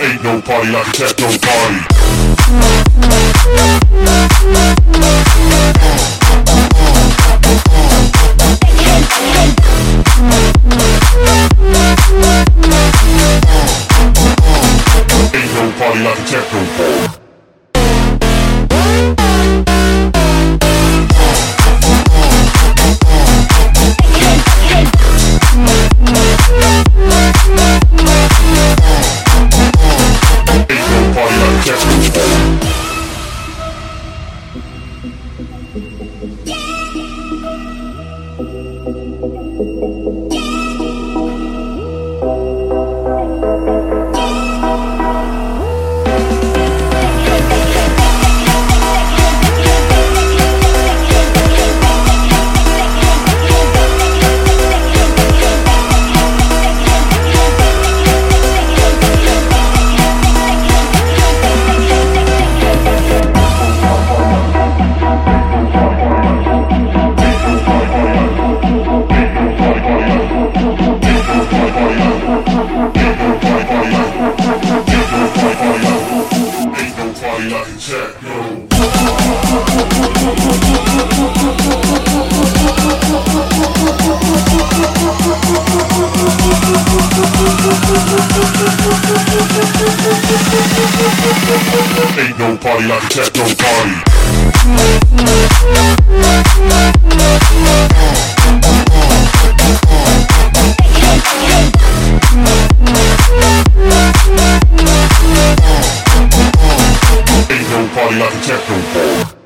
Ain't no party like a techno party. Party. Techno party. Techno. Ain't no party like a techno party. Temple.